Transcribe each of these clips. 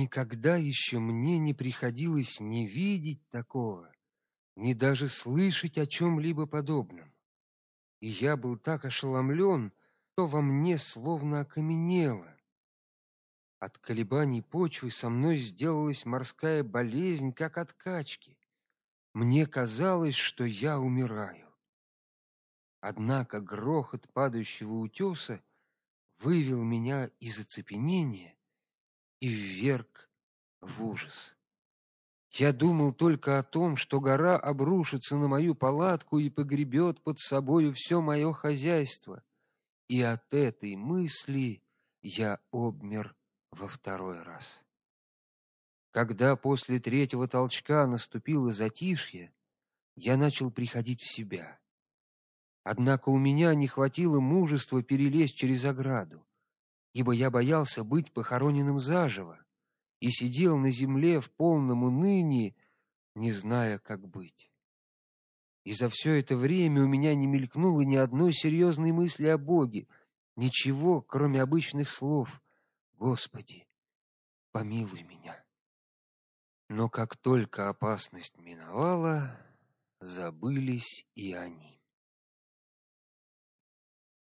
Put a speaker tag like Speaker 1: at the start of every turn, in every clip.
Speaker 1: Никогда еще мне не приходилось ни видеть такого, ни даже слышать о чем либо подобном. И я был так ошеломлен, что во мне словно окаменело. От колебаний почвы со мной сделалась морская болезнь, как от качки. Мне казалось, что я умираю. Однако грохот падающего утеса вывел меня из оцепенения и вверг в ужас. Я думал только о том, что гора обрушится на мою палатку и погребет под собою все мое хозяйство, и от этой мысли я обмер во второй раз. Когда после третьего толчка наступило затишье, я начал приходить в себя. Однако у меня не хватило мужества перелезть через ограду, ибо я боялся быть похороненным заживо и сидел на земле в полном унынии, не зная, как быть. И за все это время у меня не мелькнуло ни одной серьезной мысли о Боге, ничего, кроме обычных слов: "Господи, помилуй меня". Но как только опасность миновала, забылись и они.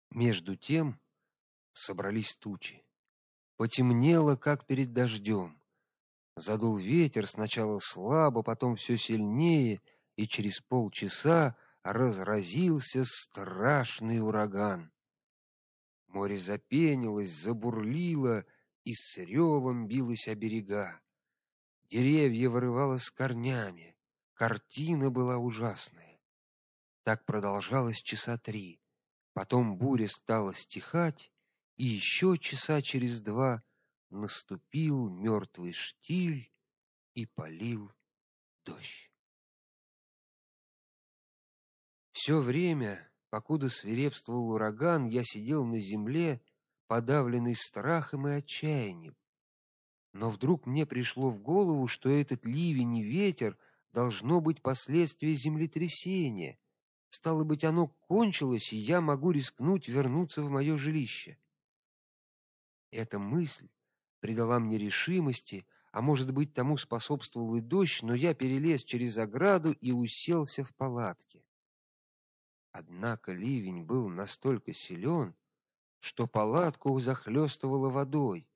Speaker 1: Между тем собрались тучи. Потемнело, как перед дождем. Задул ветер сначала слабо, потом все сильнее, и через полчаса разразился страшный ураган. Море запенилось, забурлило и с ревом билось о берега. Деревья вырывало с корнями. Картина была ужасная. Так продолжалось часа три. Потом буря стала стихать, и еще часа через два наступил мертвый штиль и полил дождь. Все время, покуда свирепствовал ураган, я сидел на земле, подавленный страхом и отчаянием. Но вдруг мне пришло в голову, что этот ливень и ветер должно быть последствия землетрясения. Стало быть, оно кончилось, и я могу рискнуть вернуться в мое жилище. Эта мысль придала мне решимости, а может быть, тому способствовал и дождь, но я перелез через ограду и уселся в палатке. Однако ливень был настолько силен, что палатку захлестывало водой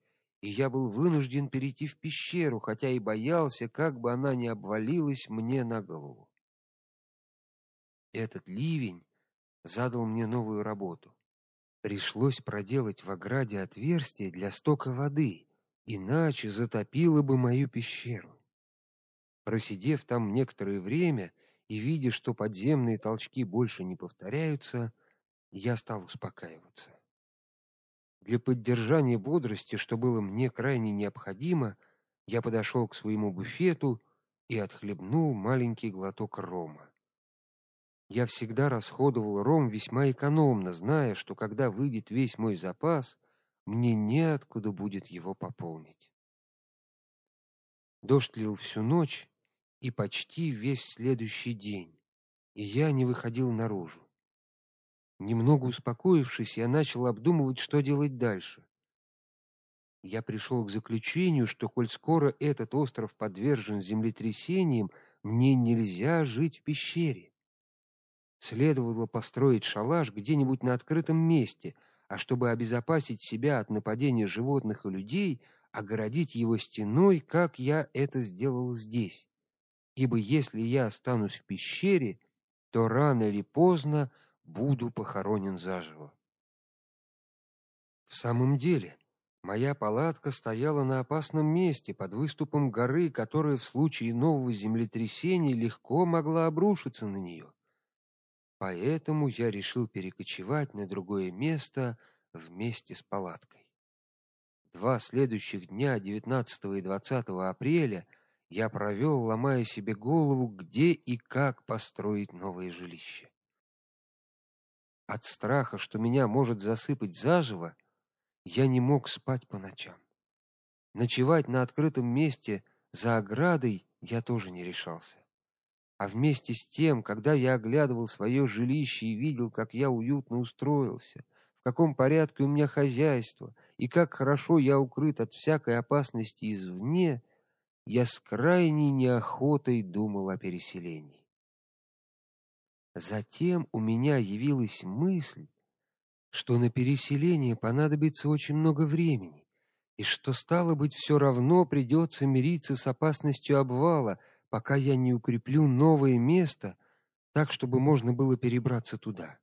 Speaker 1: и я был вынужден перейти в пещеру, хотя и боялся, как бы она не обвалилась мне на голову. Этот ливень задал мне новую работу. Пришлось проделать в ограде отверстие для стока воды, иначе затопило бы мою пещеру. Просидев там некоторое время и видя, что подземные толчки больше не повторяются, я стал успокаиваться. Для поддержания бодрости, что было мне крайне необходимо, я подошел к своему буфету и отхлебнул маленький глоток рома. Я всегда расходовал ром весьма экономно, зная, что когда выйдет весь мой запас, мне неоткуда будет его пополнить. Дождь лил всю ночь и почти весь следующий день, и я не выходил наружу. Немного успокоившись, я начал обдумывать, что делать дальше. Я пришел к заключению, что коль скоро этот остров подвержен землетрясениям, мне нельзя жить в пещере. Следовало построить шалаш где-нибудь на открытом месте, а чтобы обезопасить себя от нападения животных и людей, огородить его стеной, как я это сделал здесь. Ибо если я останусь в пещере, то рано или поздно буду похоронен заживо. В самом деле, моя палатка стояла на опасном месте под выступом горы, которая в случае нового землетрясения легко могла обрушиться на нее. Поэтому я решил перекочевать на другое место вместе с палаткой. Два следующих дня, 19 и 20 апреля, я провел, ломая себе голову, где и как построить новое жилище. От страха, что меня может засыпать заживо, я не мог спать по ночам. Ночевать на открытом месте за оградой я тоже не решался. А вместе с тем, когда я оглядывал свое жилище и видел, как я уютно устроился, в каком порядке у меня хозяйство и как хорошо я укрыт от всякой опасности извне, я с крайней неохотой думал о переселении. Затем у меня явилась мысль, что на переселение понадобится очень много времени, и что стало быть все равно придется мириться с опасностью обвала, пока я не укреплю новое место, так чтобы можно было перебраться туда.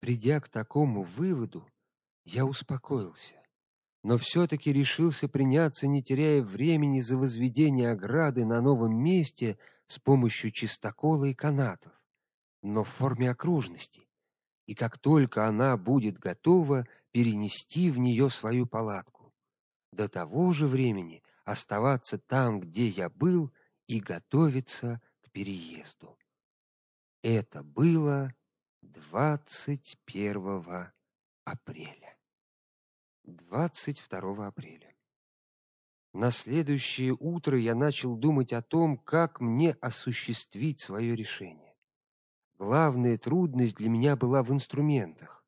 Speaker 1: Придя к такому выводу, я успокоился, но все таки решился приняться, не теряя времени, за возведение ограды на новом месте с помощью чистокола и канатов, но в форме окружности. И как только она будет готова, перенести в нее свою палатку. До того же времени оставаться там, где я был, и готовиться к переезду. Это было 21 апреля. 22 апреля. На следующее утро я начал думать о том, как мне осуществить свое решение. Главная трудность для меня была в инструментах.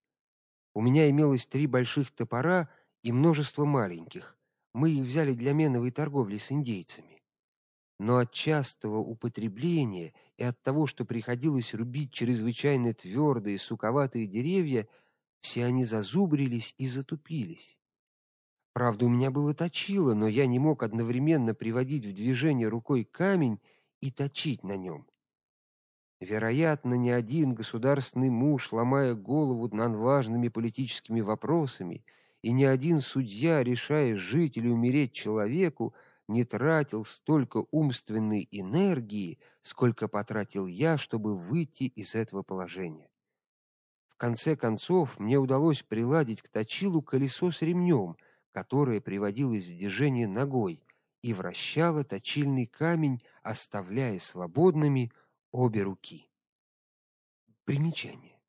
Speaker 1: У меня имелось три больших топора и множество маленьких. Мы их взяли для меновой торговли с индейцами но от частого употребления и от того, что приходилось рубить чрезвычайно твердые суковатые деревья, все они зазубрились и затупились. Правда, у меня было точило, но я не мог одновременно приводить в движение рукой камень и точить на нем. Вероятно, ни один государственный муж, ломая голову над важными политическими вопросами, и ни один судья, решая жить или умереть человеку, не тратил столько умственной энергии, сколько потратил я, чтобы выйти из этого положения. В конце концов, мне удалось приладить к точилу колесо с ремнем, которое приводилось в движение ногой и вращало точильный камень, оставляя свободными обе руки. Примечание.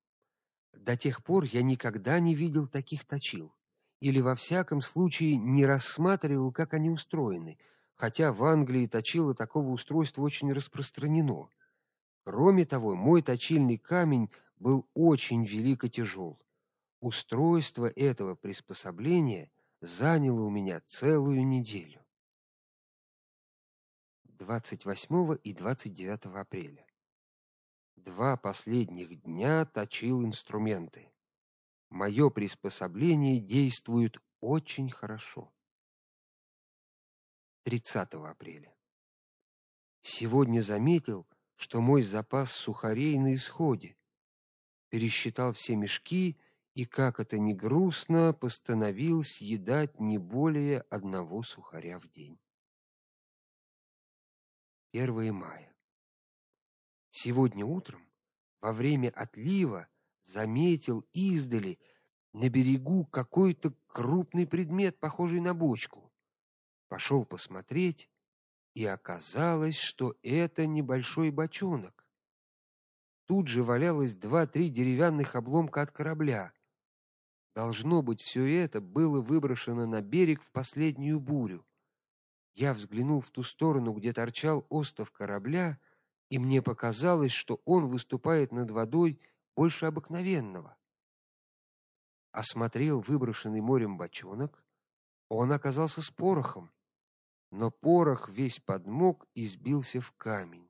Speaker 1: До тех пор я никогда не видел таких точил или во всяком случае не рассматривал, как они устроены, хотя в Англии точило такого устройства очень распространено. Кроме того, мой точильный камень был очень велик и тяжел. Устройство этого приспособления заняло у меня целую неделю. 28 и 29 апреля. Два последних дня точил инструменты. Мое приспособление действует очень хорошо. 30 апреля. Сегодня заметил, что мой запас сухарей на исходе. Пересчитал все мешки и, как это ни грустно, постановил съедать не более одного сухаря в день. 1 мая. Сегодня утром во время отлива заметил издали на берегу какой-то крупный предмет, похожий на бочку. Пошел посмотреть, и оказалось, что это небольшой бочонок. Тут же валялось два-три деревянных обломка от корабля. Должно быть, все это было выброшено на берег в последнюю бурю. Я взглянул в ту сторону, где торчал остов корабля, и мне показалось, что он выступает над водой больше обыкновенного. Осмотрел выброшенный морем бочонок. Он оказался с порохом но порох весь подмок и сбился в камень.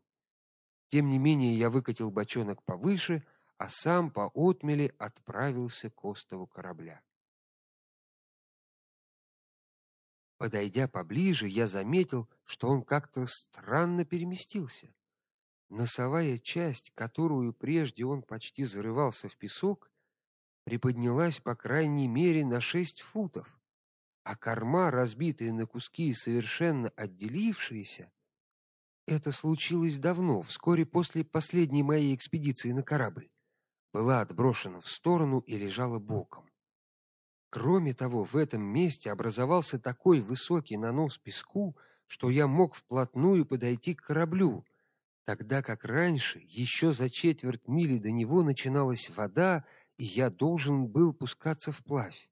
Speaker 1: Тем не менее я выкатил бочонок повыше, а сам по отмели отправился к острову корабля. Подойдя поближе, я заметил, что он как-то странно переместился. Носовая часть, которую прежде он почти зарывался в песок, приподнялась по крайней мере на шесть футов а корма, разбитая на куски и совершенно отделившаяся, это случилось давно, вскоре после последней моей экспедиции на корабль, была отброшена в сторону и лежала боком. Кроме того, в этом месте образовался такой высокий нанос песку, что я мог вплотную подойти к кораблю, тогда как раньше, еще за четверть мили до него начиналась вода, и я должен был пускаться вплавь.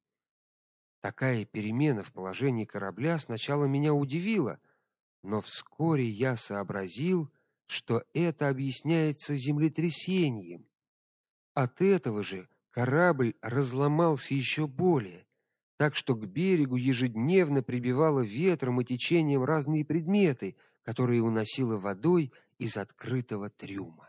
Speaker 1: Такая перемена в положении корабля сначала меня удивила, но вскоре я сообразил, что это объясняется землетрясением. От этого же корабль разломался еще более, так что к берегу ежедневно прибивало ветром и течением разные предметы, которые уносило водой из открытого трюма.